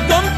Adam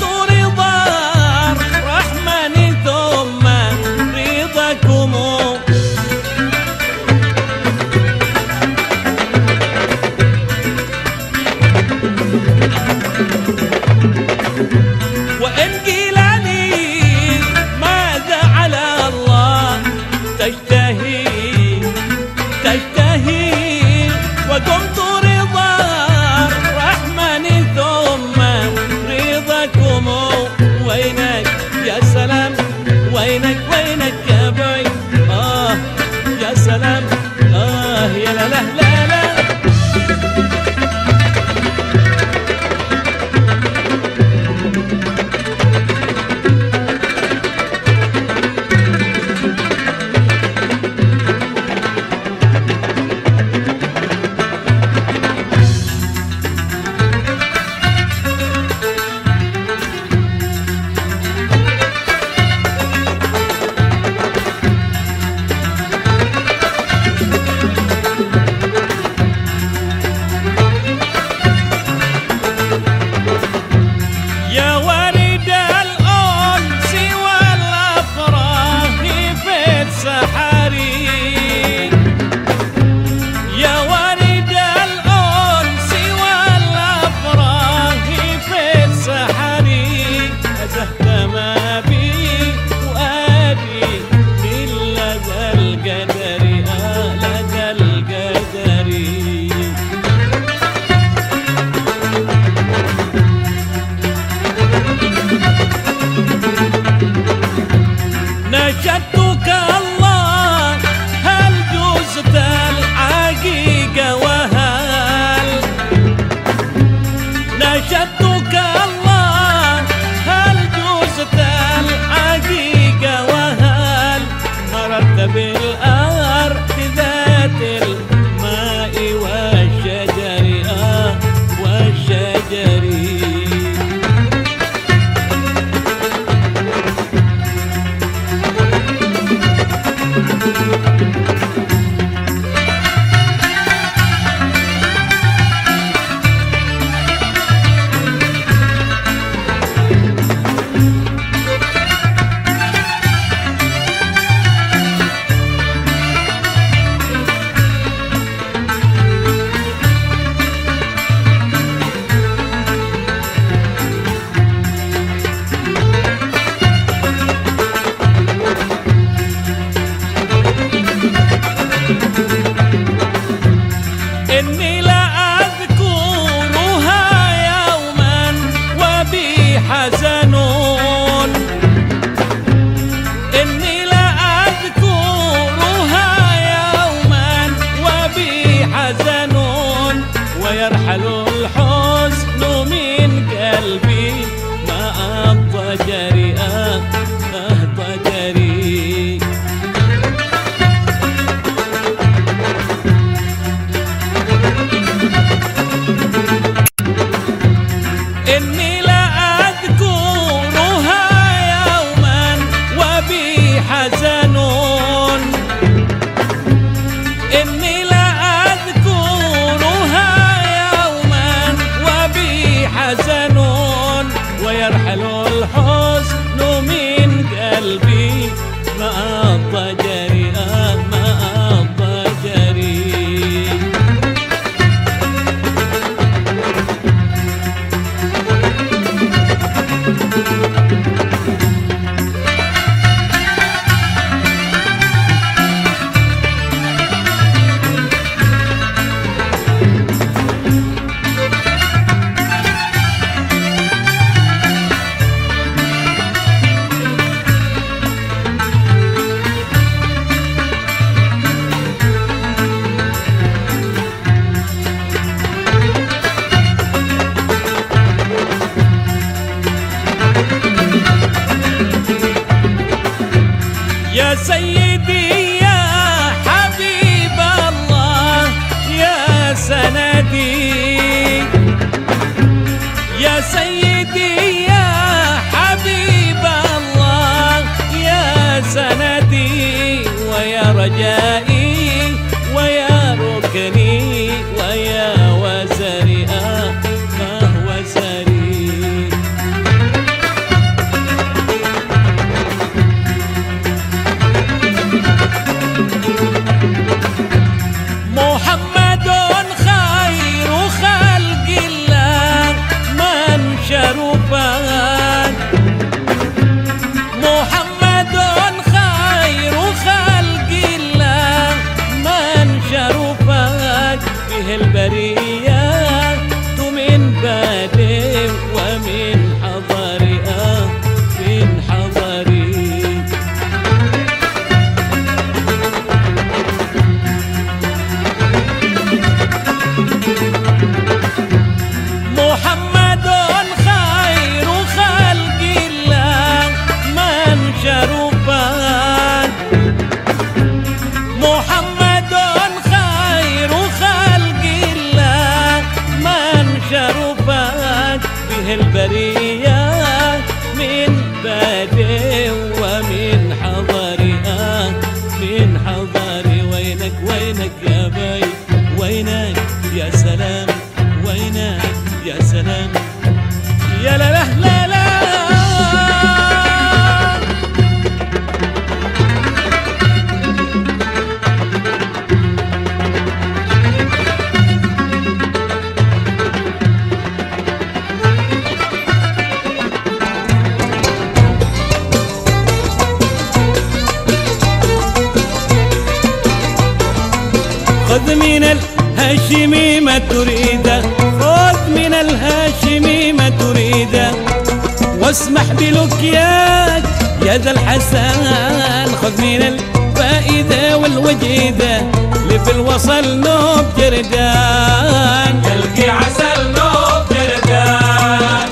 الحسن خذ من الفائدة والوجيدة لفي الوصل نوب جردان. يلقي عسل نوب جردان.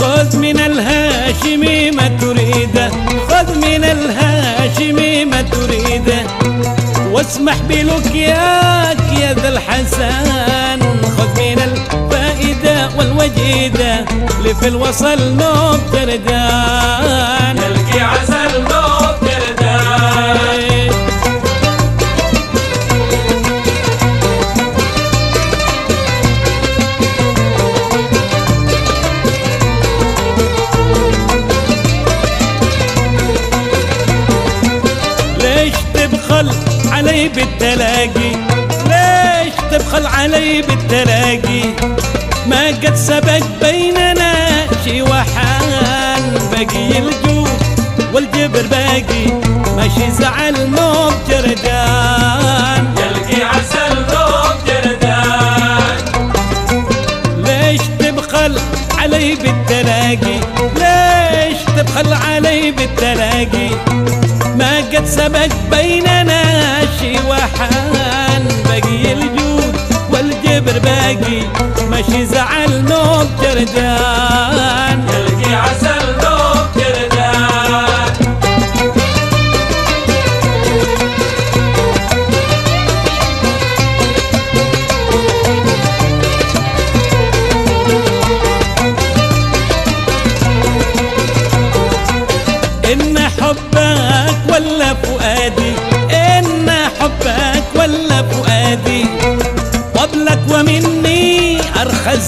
خذ من الهاشمي ما تريده. خذ من الهاشمي ما تريده. واسمح بلقياك يا ذا الحسن. خذ من الفائدة والوجيدة لفي الوصل نوب جردان. قد سبق بيننا شي وحان بقي الجود والجبر باقي. ماشي زعل موب جردان. يلقي عسل نوب جردان. ليش تبخل علي بالتلاقي؟ ليش تبخل علي بالتلاقي؟ ما قد سبق بيننا شي وحان بقي الجود والجبر باقي. ماشي زعل نوب جردان يلقي عسل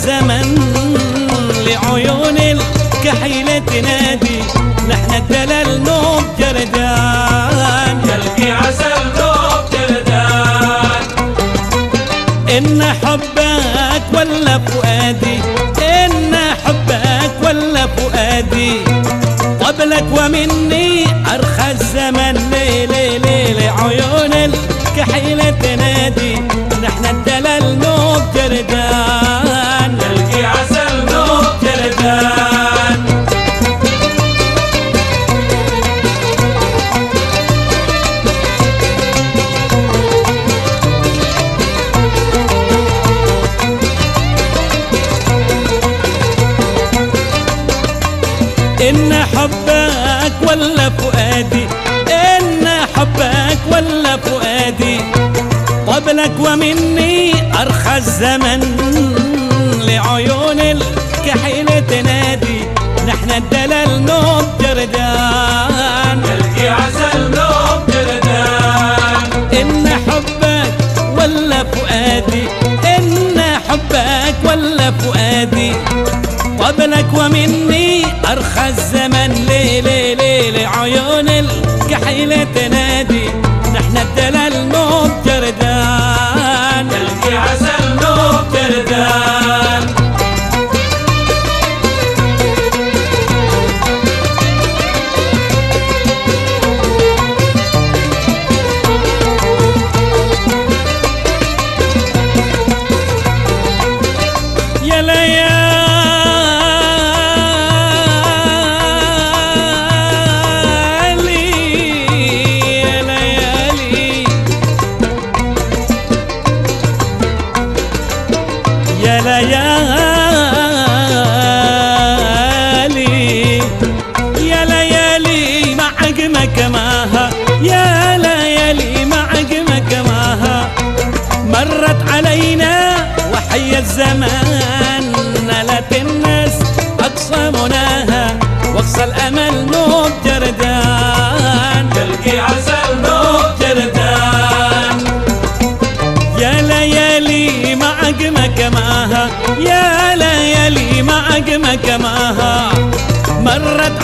الزمن لعيون الكحيلة تنادي. نحن الدلال نوب جردان يلقي عسل نوب جردان إن حبك ولا فؤادي. إن حبك ولا فؤادي. قبلك ومني قبلك ومني أرخى الزمن لعيون الكحيلة تنادي. نحن الدلال نوب جردان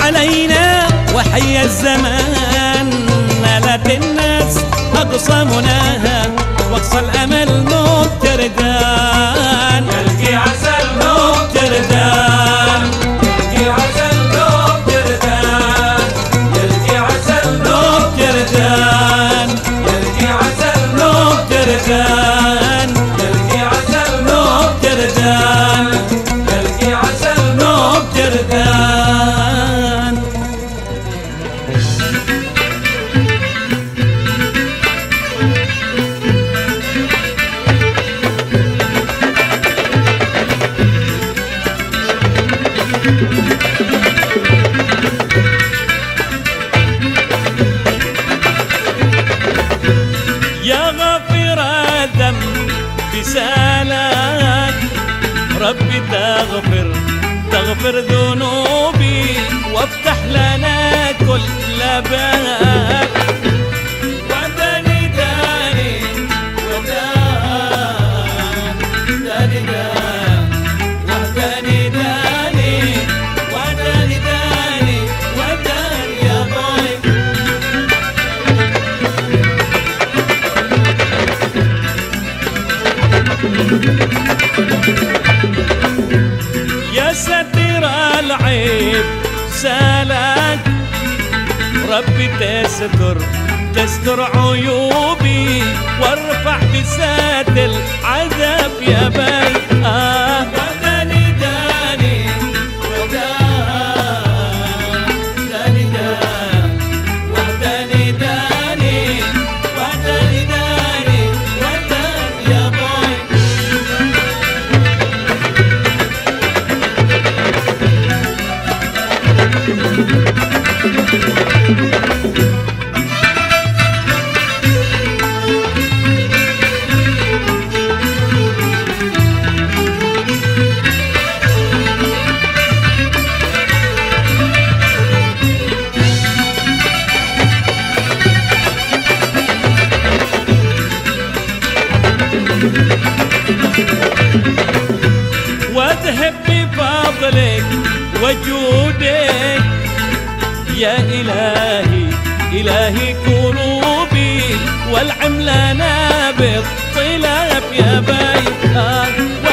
علينا وحي الزمان نالت الناس أقصى مناها وأقصى الأمل. تستر تستر عيوبي وارفع بساتل عذاب يا بلد فضلك وجودك. يا إلهي إلهي كروبي والعملة نابض طلاب يا بيتك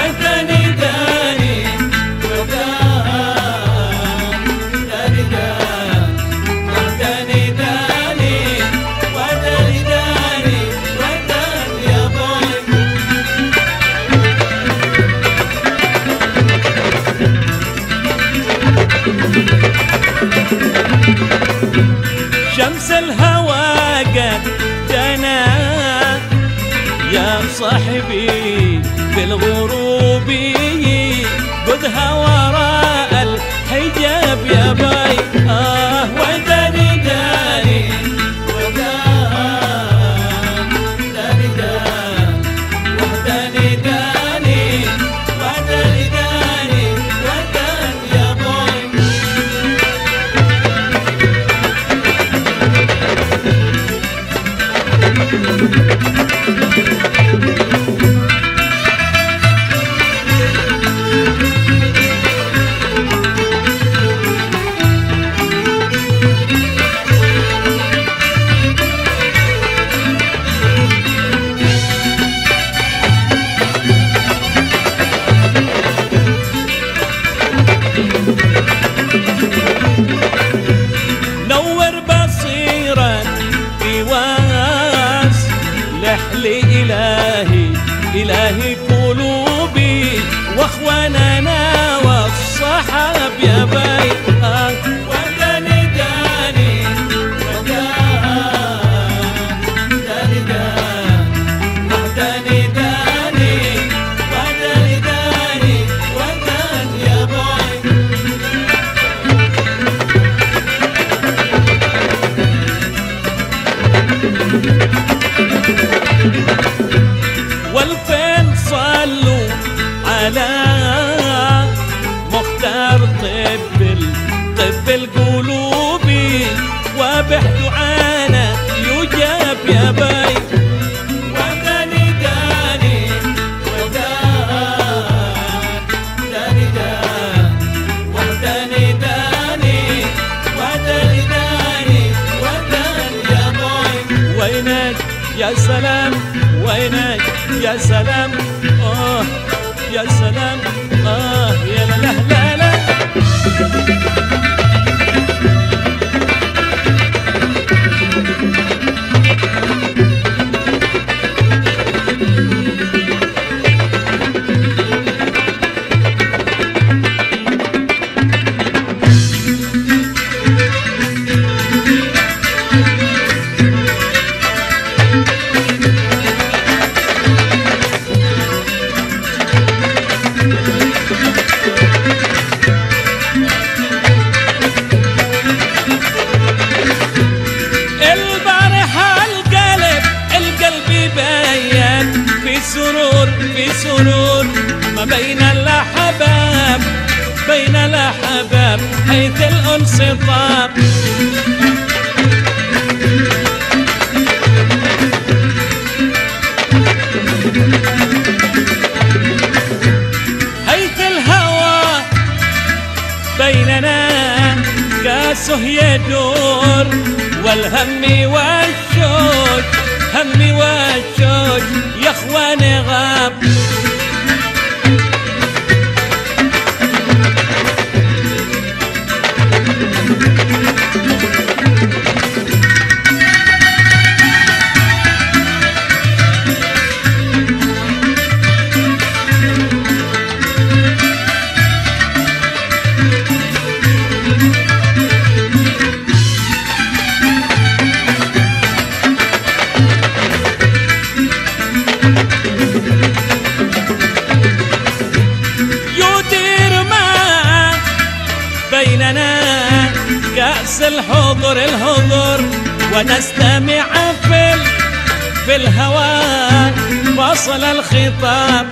الخطاب.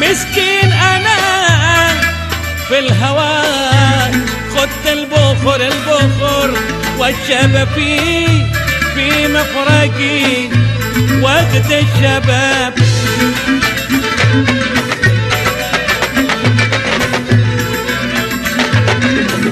مسكين أنا في الهواء خدت البخور البخور والشباب في في مفرقي وقت الشباب.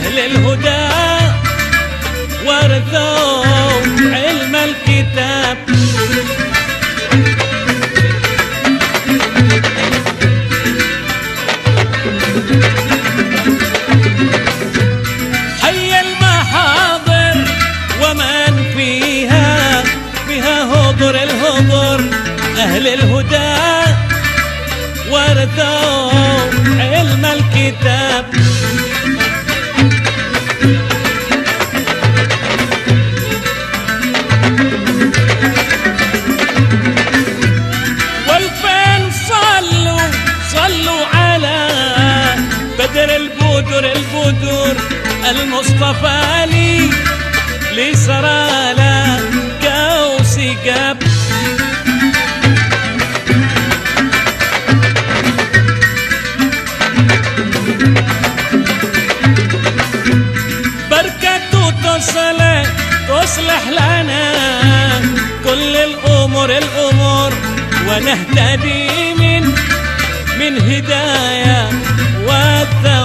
أهل الهدى ورثوا ونهتدي من من هدايا والثمر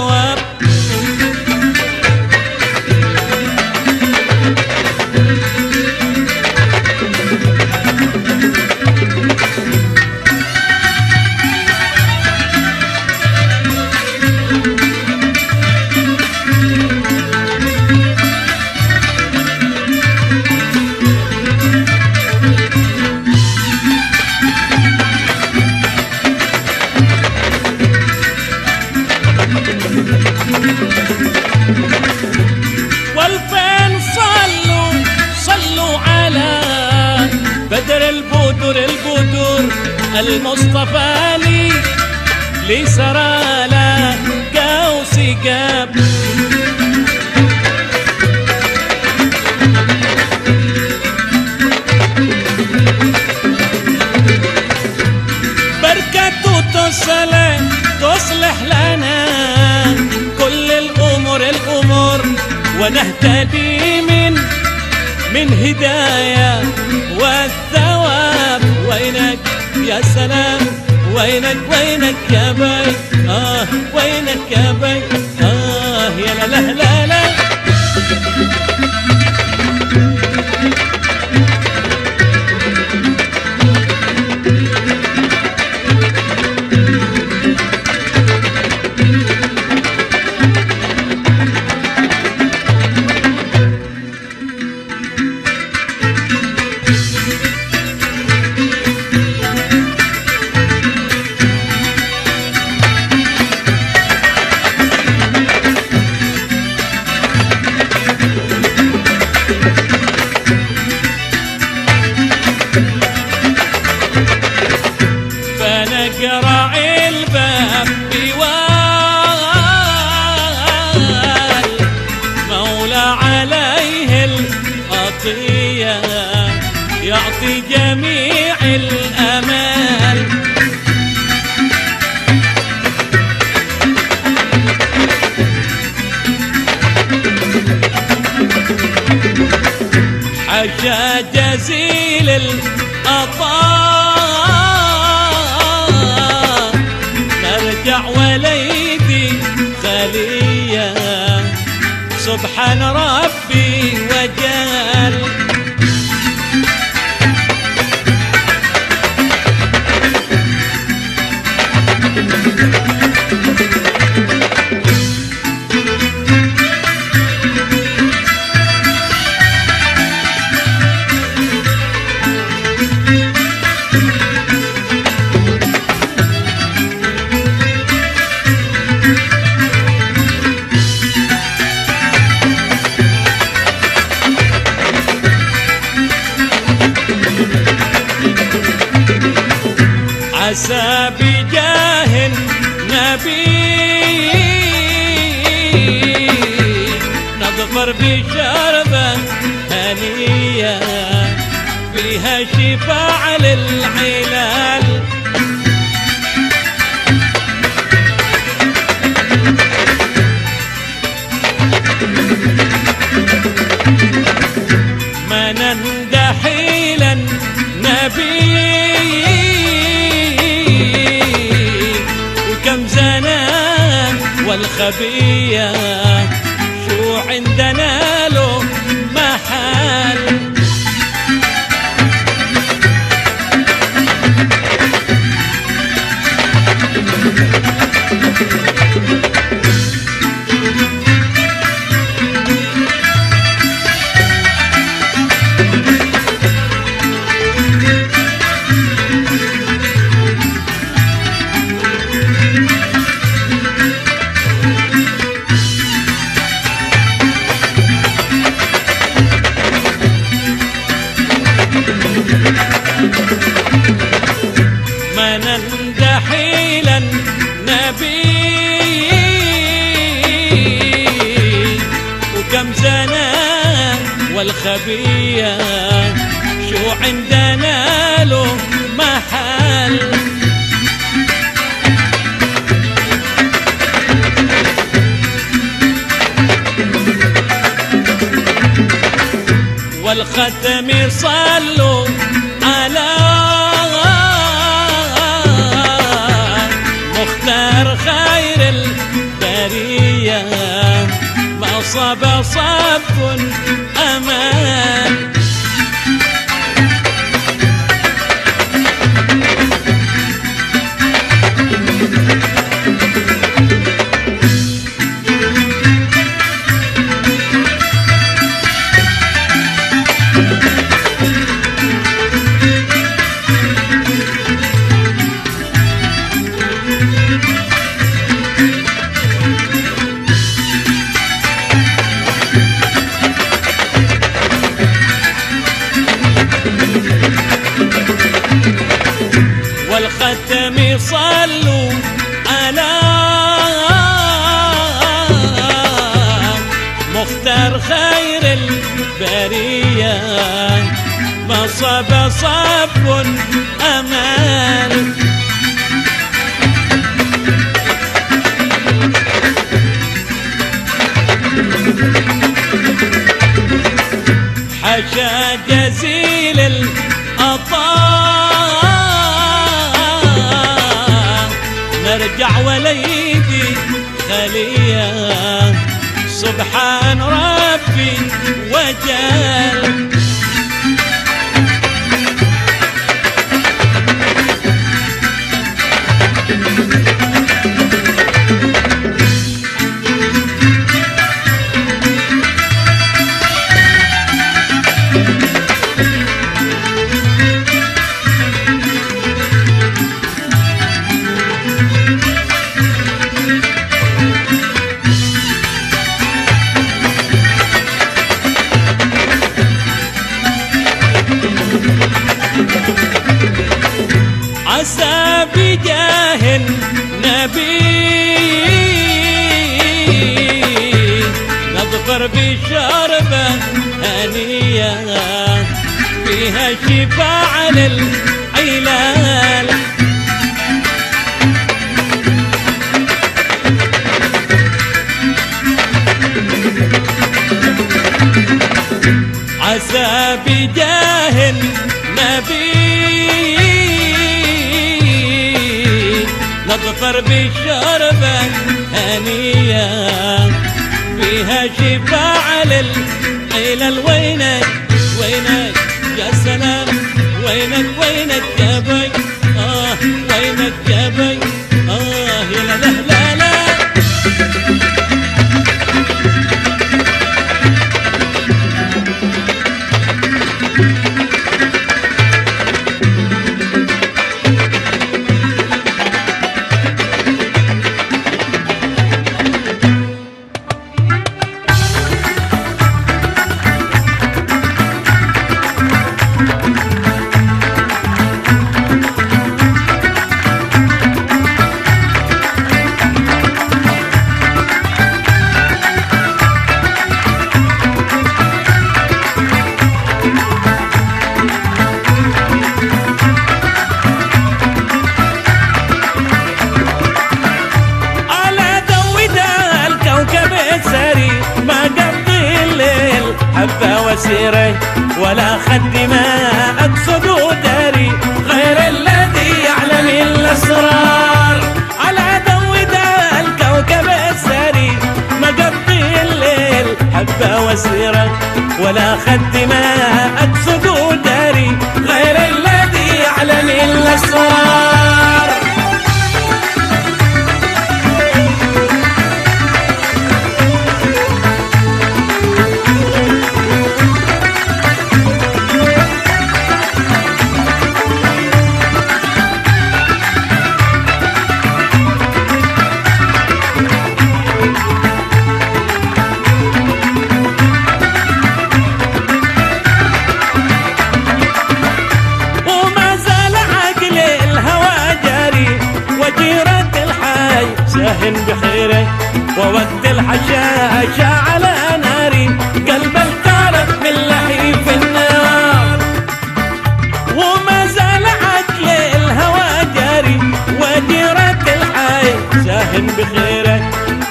you. صب صب أمل حشا جزيل الأطار نرجع وليدي خليه سبحان ربي وجل. عسى بجاه النبي. نظفر بشربة هنية فيها شفاعة للعلال عسى بجاه النبي. نظفر بالشربة هنية فيها شفاعة للعيلة وينك؟ وينك يا سلام؟ وينك؟ وينك يا بي؟ آه وينك يا بي؟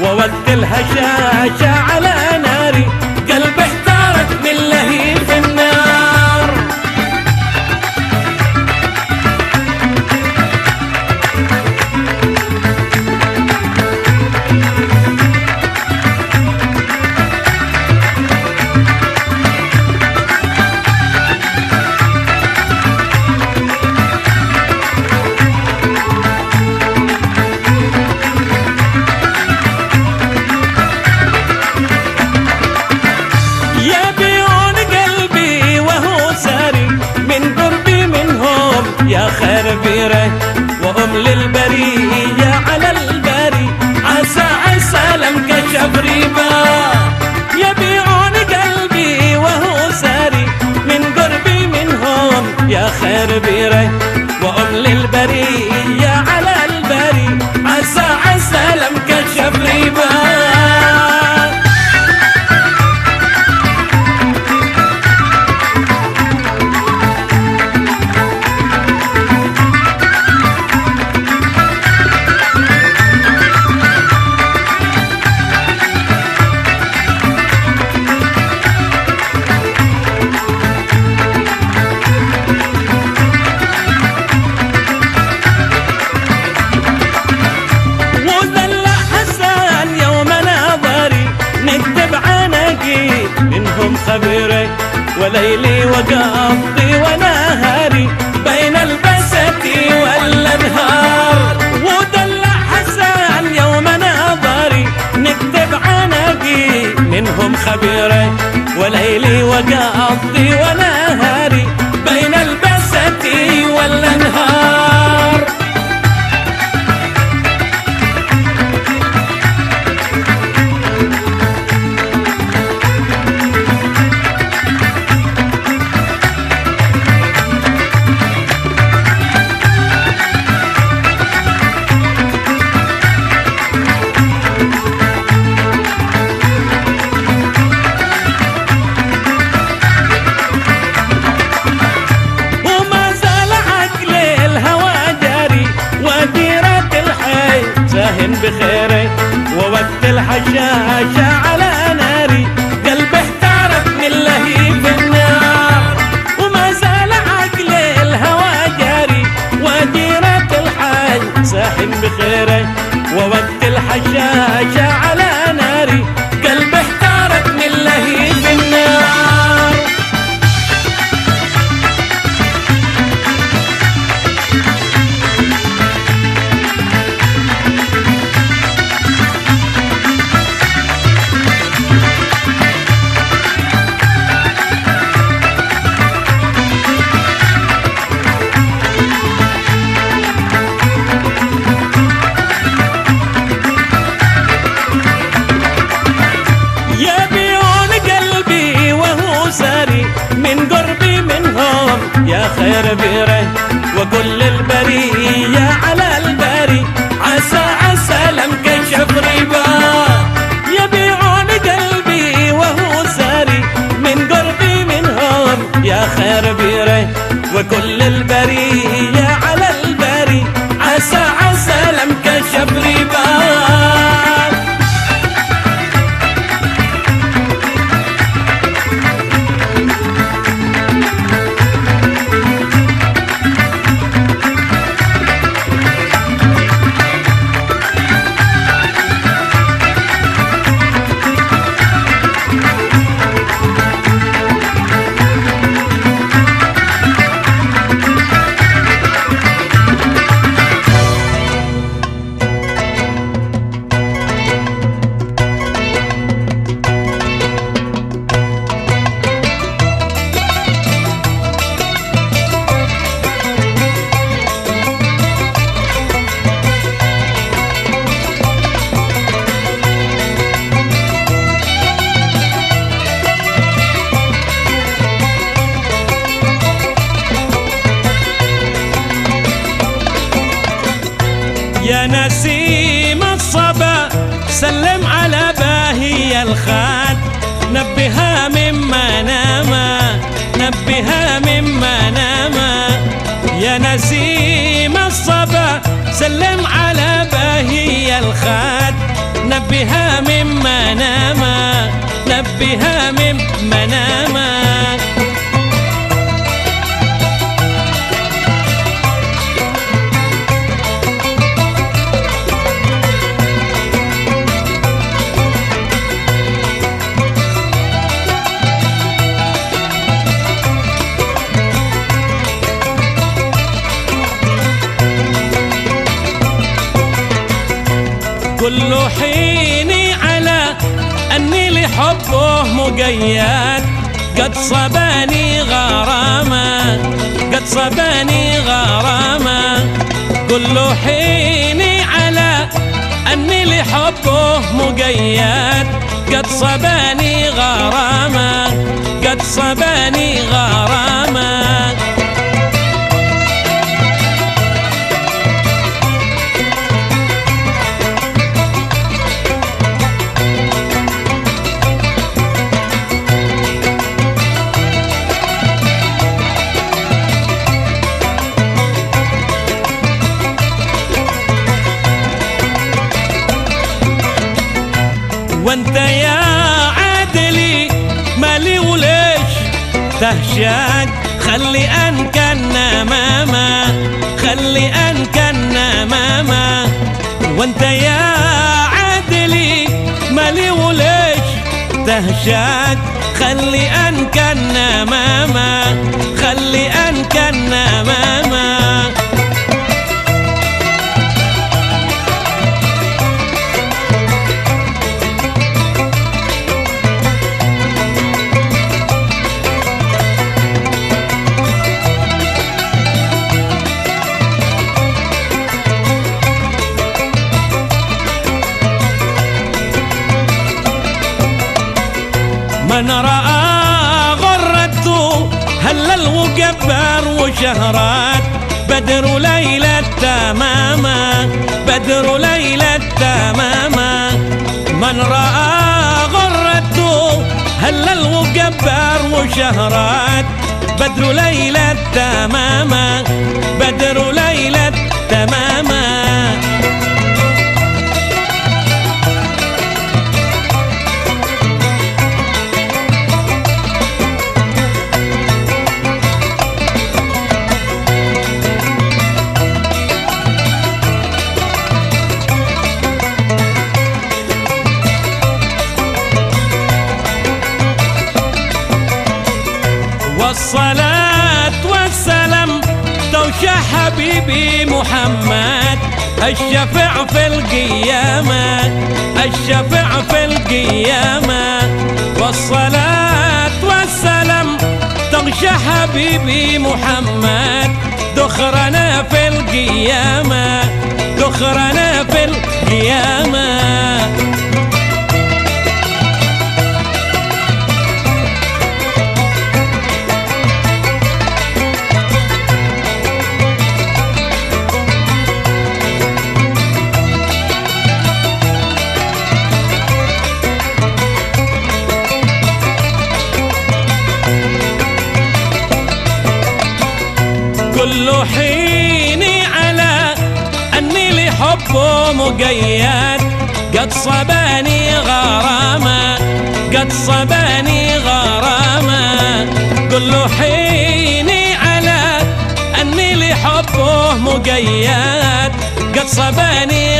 وودي الهشاشة على كل حيني على أني لحبه مقيد. قد صباني غرامة قد صباني غرامة. كل حيني على أني لحبه مقيد. قد صباني غرامة قد صباني غرامة. دهشك خلي أن كان ماما خلي أن كان سهرات بدر ليلة تماما بدر ليلة تماما. من رأى غرته هل الغبار مشهرات بدر ليلة تماما بدر محمد دخرنا في القيامة دخرنا في القيامة. مقيد. قد صباني غرامة قد صباني غرامة. كل حين على أني لحبه مقيد. قد صباني